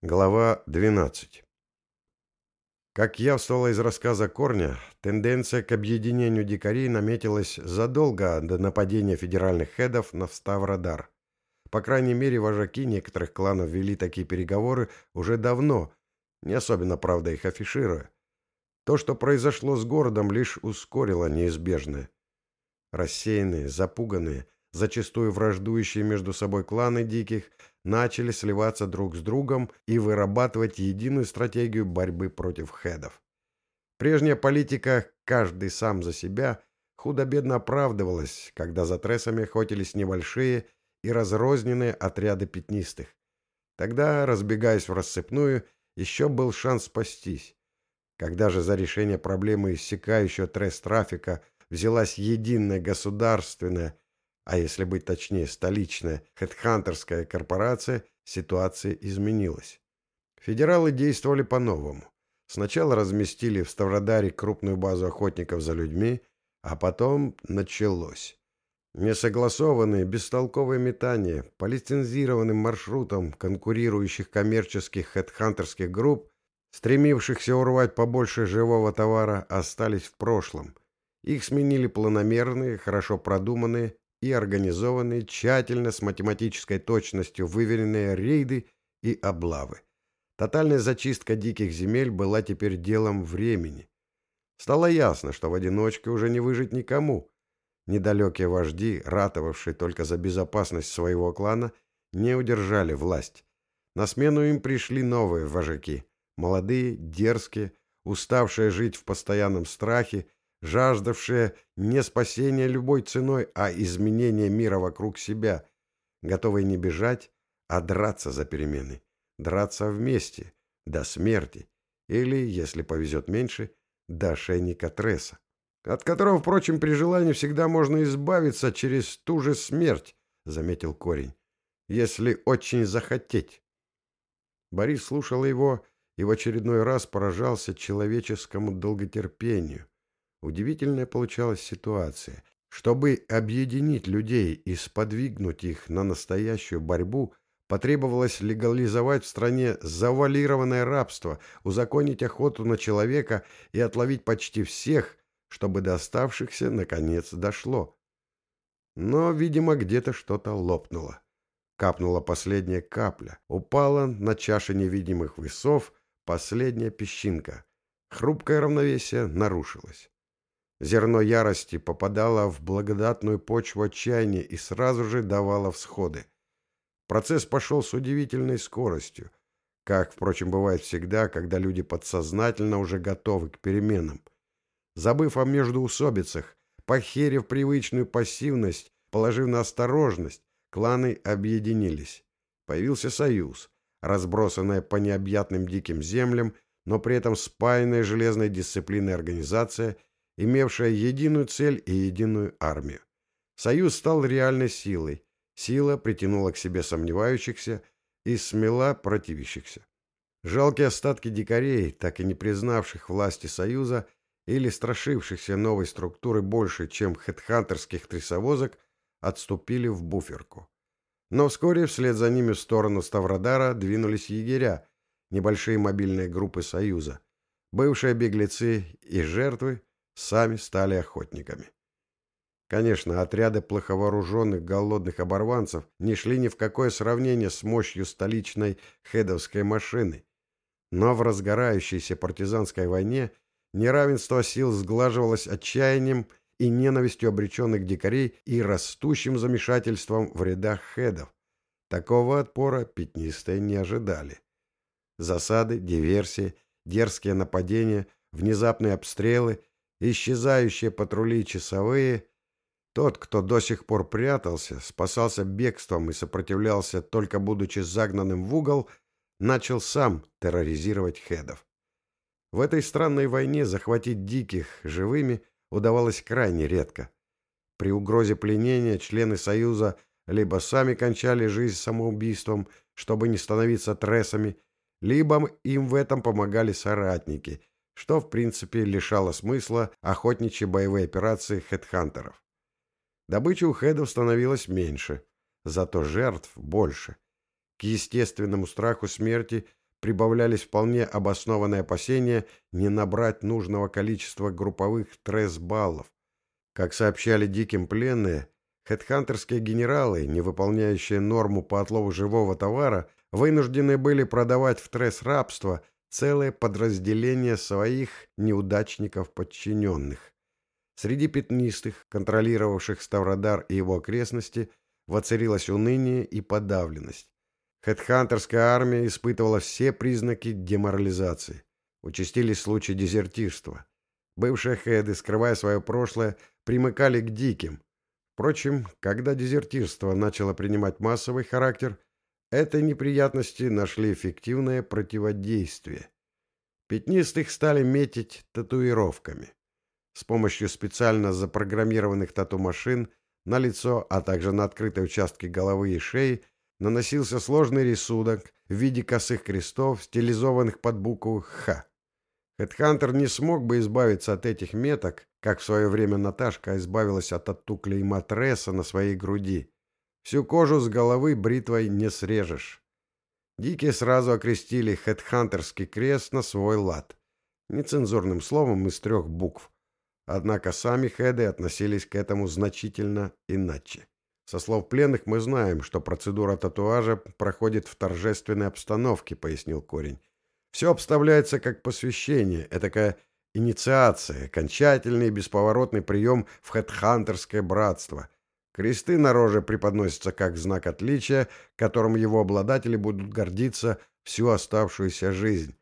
Глава 12. Как явствовало из рассказа Корня, тенденция к объединению дикарей наметилась задолго до нападения федеральных хедов на Ставродар. По крайней мере, вожаки некоторых кланов вели такие переговоры уже давно, не особенно, правда, их афишируя. То, что произошло с городом, лишь ускорило неизбежное. Рассеянные, запуганные, зачастую враждующие между собой кланы диких – начали сливаться друг с другом и вырабатывать единую стратегию борьбы против хедов. Прежняя политика «каждый сам за себя» худо-бедно оправдывалась, когда за тресами охотились небольшие и разрозненные отряды пятнистых. Тогда, разбегаясь в рассыпную, еще был шанс спастись. Когда же за решение проблемы иссякающего трес-трафика взялась единая государственная а если быть точнее, столичная хедхантерская корпорация, ситуация изменилась. Федералы действовали по-новому. Сначала разместили в Ставродаре крупную базу охотников за людьми, а потом началось. Несогласованные, бестолковые метания по лицензированным маршрутам конкурирующих коммерческих хедхантерских групп, стремившихся урвать побольше живого товара, остались в прошлом. Их сменили планомерные, хорошо продуманные и организованные, тщательно, с математической точностью выверенные рейды и облавы. Тотальная зачистка диких земель была теперь делом времени. Стало ясно, что в одиночке уже не выжить никому. Недалекие вожди, ратовавшие только за безопасность своего клана, не удержали власть. На смену им пришли новые вожаки. Молодые, дерзкие, уставшие жить в постоянном страхе жаждавшие не спасения любой ценой, а изменения мира вокруг себя, готовые не бежать, а драться за перемены, драться вместе, до смерти, или, если повезет меньше, до ошейника Тресса, от которого, впрочем, при желании всегда можно избавиться через ту же смерть, заметил корень, если очень захотеть. Борис слушал его и в очередной раз поражался человеческому долготерпению – Удивительная получалась ситуация. Чтобы объединить людей и сподвигнуть их на настоящую борьбу, потребовалось легализовать в стране завалированное рабство, узаконить охоту на человека и отловить почти всех, чтобы до оставшихся наконец дошло. Но, видимо, где-то что-то лопнуло. Капнула последняя капля, упала на чаше невидимых весов последняя песчинка. Хрупкое равновесие нарушилось. Зерно ярости попадало в благодатную почву отчаяния и сразу же давало всходы. Процесс пошел с удивительной скоростью, как, впрочем, бывает всегда, когда люди подсознательно уже готовы к переменам. Забыв о междоусобицах, похерив привычную пассивность, положив на осторожность, кланы объединились. Появился союз, разбросанная по необъятным диким землям, но при этом спаянная железной дисциплиной организация – имевшая единую цель и единую армию. Союз стал реальной силой. Сила притянула к себе сомневающихся и смела противящихся. Жалкие остатки дикарей, так и не признавших власти Союза или страшившихся новой структуры больше, чем хедхантерских трясовозок, отступили в буферку. Но вскоре вслед за ними в сторону Ставродара двинулись егеря, небольшие мобильные группы Союза. Бывшие беглецы и жертвы сами стали охотниками. Конечно, отряды плоховооруженных голодных оборванцев не шли ни в какое сравнение с мощью столичной хедовской машины. Но в разгорающейся партизанской войне неравенство сил сглаживалось отчаянием и ненавистью обреченных дикарей и растущим замешательством в рядах хедов. Такого отпора пятнистые не ожидали. Засады, диверсии, дерзкие нападения, внезапные обстрелы исчезающие патрули часовые. Тот, кто до сих пор прятался, спасался бегством и сопротивлялся, только будучи загнанным в угол, начал сам терроризировать хедов. В этой странной войне захватить диких живыми удавалось крайне редко. При угрозе пленения члены Союза либо сами кончали жизнь самоубийством, чтобы не становиться трессами, либо им в этом помогали соратники, что, в принципе, лишало смысла охотничьи боевые операции хедхантеров. Добыча у хедов становилась меньше, зато жертв больше. К естественному страху смерти прибавлялись вполне обоснованные опасения не набрать нужного количества групповых тресс-баллов. Как сообщали диким пленные, хедхантерские генералы, не выполняющие норму по отлову живого товара, вынуждены были продавать в тресс-рабство целое подразделение своих неудачников-подчиненных. Среди пятнистых, контролировавших Ставродар и его окрестности, воцарилось уныние и подавленность. Хедхантерская армия испытывала все признаки деморализации. Участились случаи дезертирства. Бывшие хеды, скрывая свое прошлое, примыкали к диким. Впрочем, когда дезертирство начало принимать массовый характер, этой неприятности нашли эффективное противодействие. Пятнистых стали метить татуировками. С помощью специально запрограммированных тату-машин на лицо, а также на открытые участки головы и шеи наносился сложный рисунок в виде косых крестов, стилизованных под букву «Х». Хедхантер не смог бы избавиться от этих меток, как в свое время Наташка избавилась от тату клейма Тресса на своей груди. Всю кожу с головы бритвой не срежешь. Дикие сразу окрестили хедхантерский крест на свой лад. Нецензурным словом из трех букв. Однако сами хеды относились к этому значительно иначе. Со слов пленных мы знаем, что процедура татуажа проходит в торжественной обстановке, пояснил Корень. Все обставляется как посвящение, этакая инициация, окончательный и бесповоротный прием в хедхантерское братство. Кресты на роже преподносятся как знак отличия, которым его обладатели будут гордиться всю оставшуюся жизнь.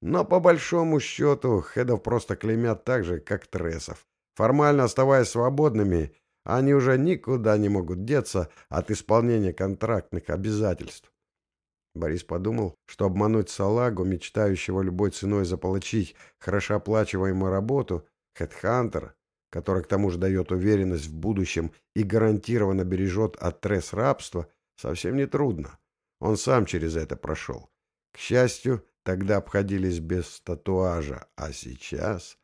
Но по большому счету хедов просто клеймят так же, как трессов. Формально оставаясь свободными, они уже никуда не могут деться от исполнения контрактных обязательств. Борис подумал, что обмануть салагу, мечтающего любой ценой заполучить хорошо оплачиваемую работу, хедхантера, который к тому же дает уверенность в будущем и гарантированно бережет от тресс рабства, совсем не трудно. Он сам через это прошел. К счастью, тогда обходились без татуажа, а сейчас...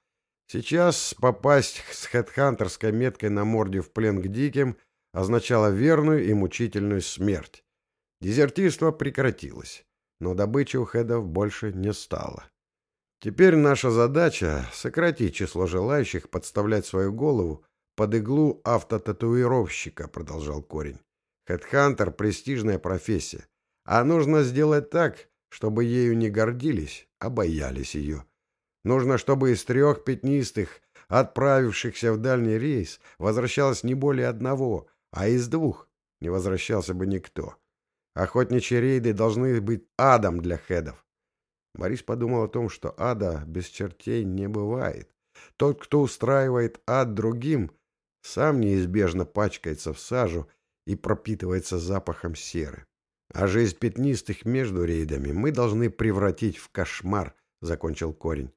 Сейчас попасть с хедхантерской меткой на морде в плен к диким означало верную и мучительную смерть. Дезертирство прекратилось, но добычи у хедов больше не стало. Теперь наша задача — сократить число желающих подставлять свою голову под иглу автотатуировщика, продолжал корень. Хедхантер — престижная профессия, а нужно сделать так, чтобы ею не гордились, а боялись ее. Нужно, чтобы из трех пятнистых, отправившихся в дальний рейс, возвращалось не более одного, а из двух не возвращался бы никто. Охотничьи рейды должны быть адом для хедов. Борис подумал о том, что ада без чертей не бывает. Тот, кто устраивает ад другим, сам неизбежно пачкается в сажу и пропитывается запахом серы. А жизнь пятнистых между рейдами мы должны превратить в кошмар, закончил корень.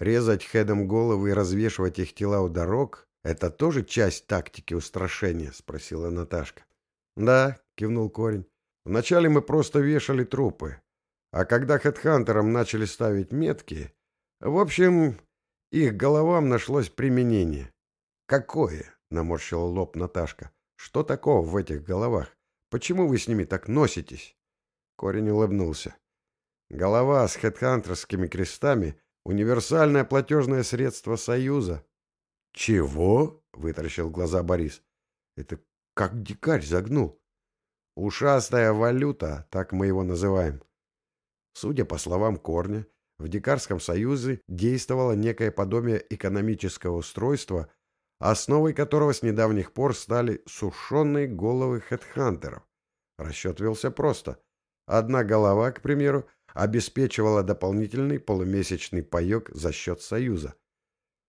Резать хедом головы и развешивать их тела у дорог — это тоже часть тактики устрашения? — спросила Наташка. — Да, — кивнул корень. — Вначале мы просто вешали трупы. А когда хедхантерам начали ставить метки... В общем, их головам нашлось применение. — Какое? — наморщила лоб Наташка. — Что такого в этих головах? Почему вы с ними так носитесь? Корень улыбнулся. Голова с хедхантерскими крестами — Универсальное платежное средство Союза. Чего? Вытаращил глаза Борис. Это как дикарь загнул. Ушастая валюта, так мы его называем. Судя по словам Корня, в Дикарском союзе действовало некое подобие экономического устройства, основой которого с недавних пор стали сушеные головы хедхантеров. Расчет велся просто. Одна голова, к примеру, обеспечивала дополнительный полумесячный паек за счет Союза.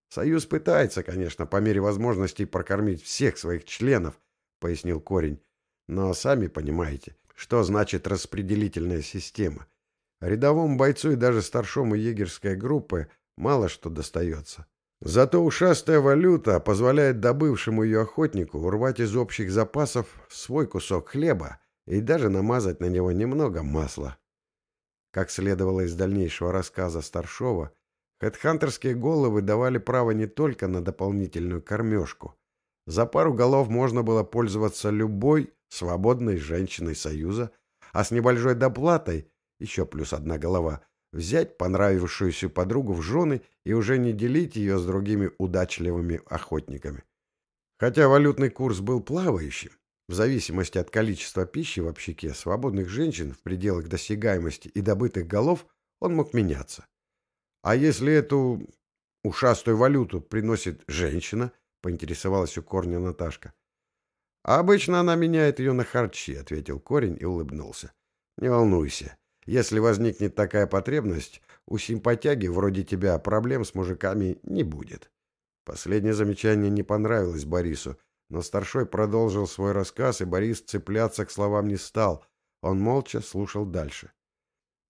Союз пытается, конечно, по мере возможностей прокормить всех своих членов, пояснил Корень. Но сами понимаете, что значит распределительная система. Рядовому бойцу и даже старшому егерской группы мало что достается. Зато ушастая валюта позволяет добывшему ее охотнику урвать из общих запасов свой кусок хлеба и даже намазать на него немного масла. Как следовало из дальнейшего рассказа Старшова, хедхантерские головы давали право не только на дополнительную кормежку. За пару голов можно было пользоваться любой свободной женщиной Союза, а с небольшой доплатой еще плюс одна голова, взять понравившуюся подругу в жены и уже не делить ее с другими удачливыми охотниками. Хотя валютный курс был плавающим, в зависимости от количества пищи в общаке, свободных женщин в пределах досягаемости и добытых голов, он мог меняться. А если эту ушастую валюту приносит женщина, поинтересовалась у корня Наташка. Обычно она меняет ее на харчи, ответил корень и улыбнулся. Не волнуйся. Если возникнет такая потребность, у симпатяги вроде тебя проблем с мужиками не будет. Последнее замечание не понравилось Борису, но старшой продолжил свой рассказ, и Борис цепляться к словам не стал. Он молча слушал дальше.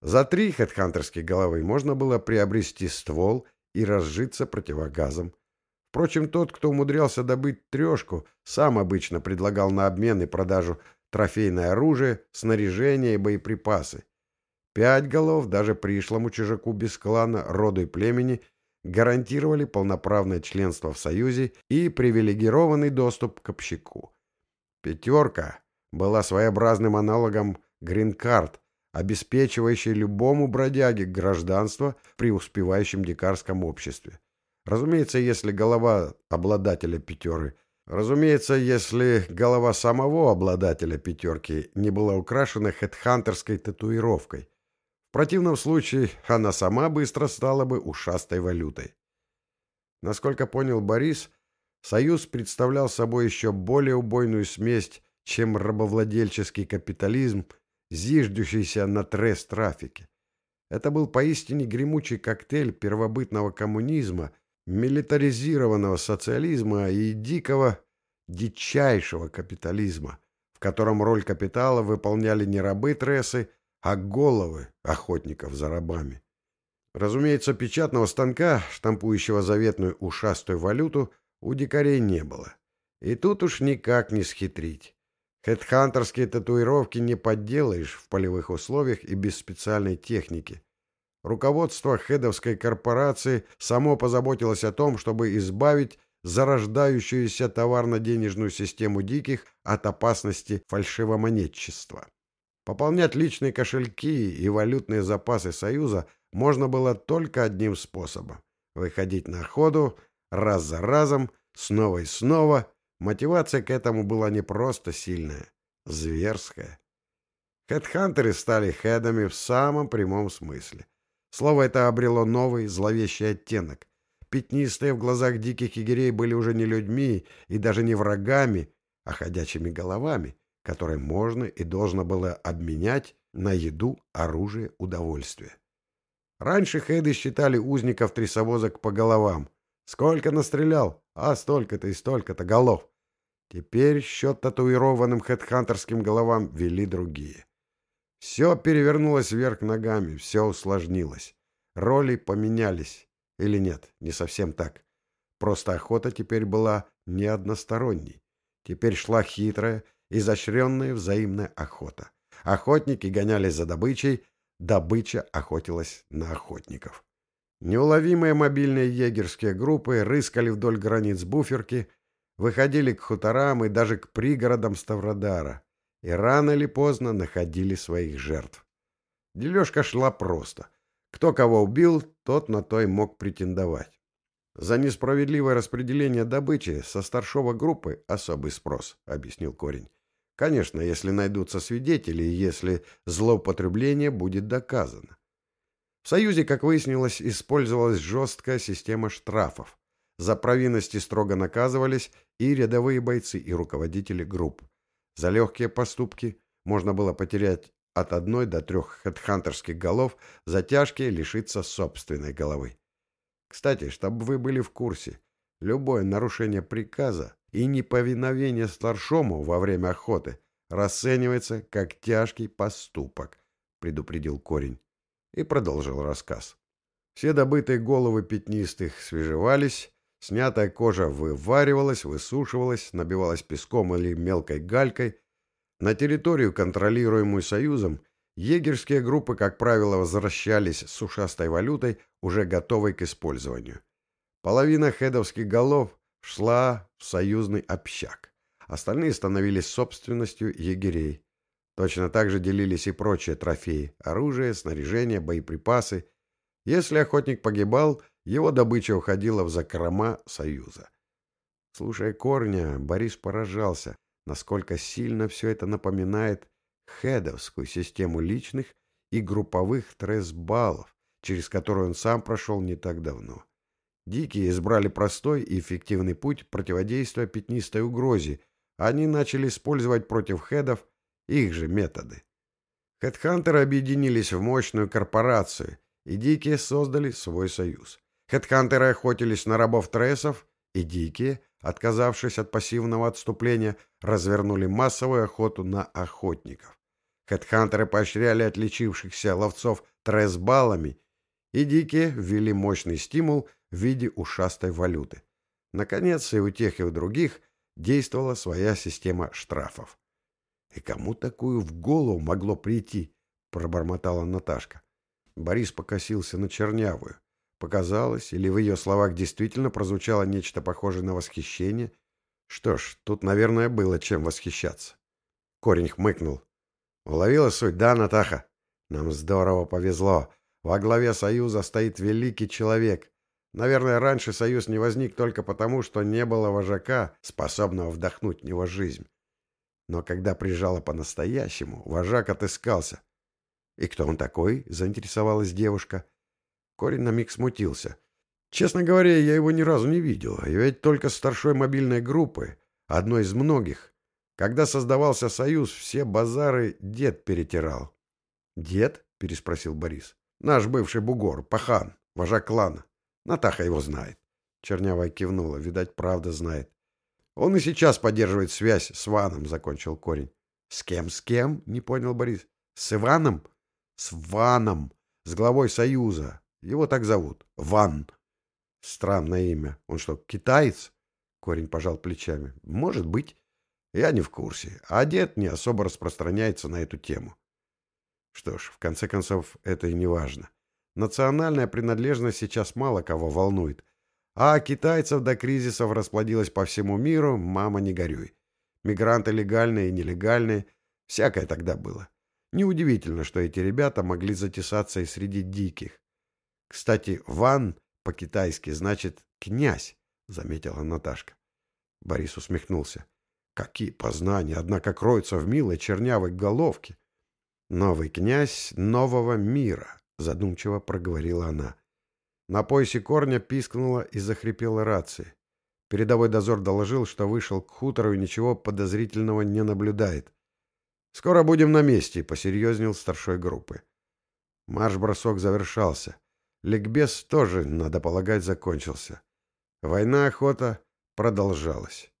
За три хедхантерские головы можно было приобрести ствол и разжиться противогазом. Впрочем, тот, кто умудрялся добыть трешку, сам обычно предлагал на обмен и продажу трофейное оружие, снаряжение и боеприпасы. Пять голов даже пришлому чужаку без клана, роду и племени гарантировали полноправное членство в Союзе и привилегированный доступ к общаку. Пятерка была своеобразным аналогом грин-карт, обеспечивающей любому бродяге гражданство в преуспевающем дикарском обществе. Разумеется, если голова обладателя пятеры, разумеется, если голова самого обладателя пятерки не была украшена хедхантерской татуировкой. В противном случае она сама быстро стала бы ушастой валютой. Насколько понял Борис, Союз представлял собой еще более убойную смесь, чем рабовладельческий капитализм, зиждущийся на тресс-трафике. Это был поистине гремучий коктейль первобытного коммунизма, милитаризированного социализма и дикого, дичайшего капитализма, в котором роль капитала выполняли не рабы-трессы, а головы охотников за рабами. Разумеется, печатного станка, штампующего заветную ушастую валюту, у дикарей не было. И тут уж никак не схитрить. Хедхантерские татуировки не подделаешь в полевых условиях и без специальной техники. Руководство хедовской корпорации само позаботилось о том, чтобы избавить зарождающуюся товарно-денежную систему диких от опасности фальшивомонетчества. Пополнять личные кошельки и валютные запасы Союза можно было только одним способом – выходить на охоту раз за разом, снова и снова. Мотивация к этому была не просто сильная, зверская. Хедхантеры стали хедами в самом прямом смысле. Слово это обрело новый зловещий оттенок. Пятнистые в глазах диких егерей были уже не людьми и даже не врагами, а ходячими головами, которые можно и должно было обменять на еду, оружие, удовольствие. Раньше хеды считали узников трясовозок по головам. Сколько настрелял? А столько-то и столько-то голов. Теперь счет татуированным хедхантерским головам вели другие. Все перевернулось вверх ногами, все усложнилось. Роли поменялись. Или нет, не совсем так. Просто охота теперь была не односторонней. Теперь шла хитрая, изощренная взаимная охота. Охотники гонялись за добычей, добыча охотилась на охотников. Неуловимые мобильные егерские группы рыскали вдоль границ буферки, выходили к хуторам и даже к пригородам Ставродара и рано или поздно находили своих жертв. Дележка шла просто. Кто кого убил, тот на то и мог претендовать. За несправедливое распределение добычи со старшего группы особый спрос, объяснил корень. Конечно, если найдутся свидетели если злоупотребление будет доказано. В Союзе, как выяснилось, использовалась жесткая система штрафов. За провинности строго наказывались и рядовые бойцы, и руководители групп. За легкие поступки можно было потерять от одной до трех хедхантерских голов, за тяжкие лишиться собственной головы. Кстати, чтобы вы были в курсе, любое нарушение приказа и неповиновение старшому во время охоты расценивается как тяжкий поступок, предупредил корень и продолжил рассказ. Все добытые головы пятнистых свежевались, Снятая кожа вываривалась, высушивалась, набивалась песком или мелкой галькой. На территорию, контролируемую Союзом, егерские группы, как правило, возвращались с ушастой валютой, уже готовой к использованию. Половина хедовских голов шла в союзный общак. Остальные становились собственностью егерей. Точно так же делились и прочие трофеи – оружие, снаряжение, боеприпасы. Если охотник погибал, его добыча уходила в закрома Союза. Слушая Корня, Борис поражался, насколько сильно все это напоминает хедовскую систему личных и групповых тресс-баллов, через которую он сам прошел не так давно. Дикие избрали простой и эффективный путь противодействия пятнистой угрозе. Они начали использовать против хедов их же методы. Хедхантеры объединились в мощную корпорацию, и дикие создали свой союз. Хедхантеры охотились на рабов-трессов, и дикие, отказавшись от пассивного отступления, развернули массовую охоту на охотников. Хедхантеры поощряли отличившихся ловцов тресс-баллами, и дикие ввели мощный стимул в виде ушастой валюты. Наконец, и у тех, и у других действовала своя система штрафов. «И кому такую в голову могло прийти?» — пробормотала Наташка. Борис покосился на Чернявую. Показалось, или в ее словах действительно прозвучало нечто похожее на восхищение? Что ж, тут, наверное, было чем восхищаться. Корень хмыкнул. Уловила суть, да, Натаха? Нам здорово повезло. Во главе Союза стоит великий человек. Наверное, раньше Союз не возник только потому, что не было вожака, способного вдохнуть в него жизнь. Но когда прижало по-настоящему, вожак отыскался. «И кто он такой?» — заинтересовалась девушка. Корень на миг смутился. «Честно говоря, я его ни разу не видел. Я ведь только старшой мобильной группы, одной из многих. Когда создавался союз, все базары дед перетирал. «Дед?» — переспросил Борис. «Наш бывший бугор, пахан, вожак клана. Натаха его знает». Чернявая кивнула. Видать, правда знает. «Он и сейчас поддерживает связь с Ваном», — закончил корень. «С кем, с кем?» — не понял Борис. «С Иваном?» «С Ваном, с главой Союза. Его так зовут. Ван». «Странное имя. Он что, китаец?» Корень пожал плечами. «Может быть». Я не в курсе, а дед не особо распространяется на эту тему. Что ж, в конце концов, это и не важно. Национальная принадлежность сейчас мало кого волнует. А китайцев до кризисов расплодилось по всему миру, мама не горюй. Мигранты легальные и нелегальные, всякое тогда было. Неудивительно, что эти ребята могли затесаться и среди диких. Кстати, «ван» по-китайски значит «князь», — заметила Наташка. Борис усмехнулся. Какие познания, однако, кроются в милой чернявой головке. Новый князь нового мира, задумчиво проговорила она. На поясе корня пискнула и захрипела рация. Передовой дозор доложил, что вышел к хутору и ничего подозрительного не наблюдает. «Скоро будем на месте», — посерьезнел старшой группы. Марш-бросок завершался. Ликбез тоже, надо полагать, закончился. Война-охота продолжалась.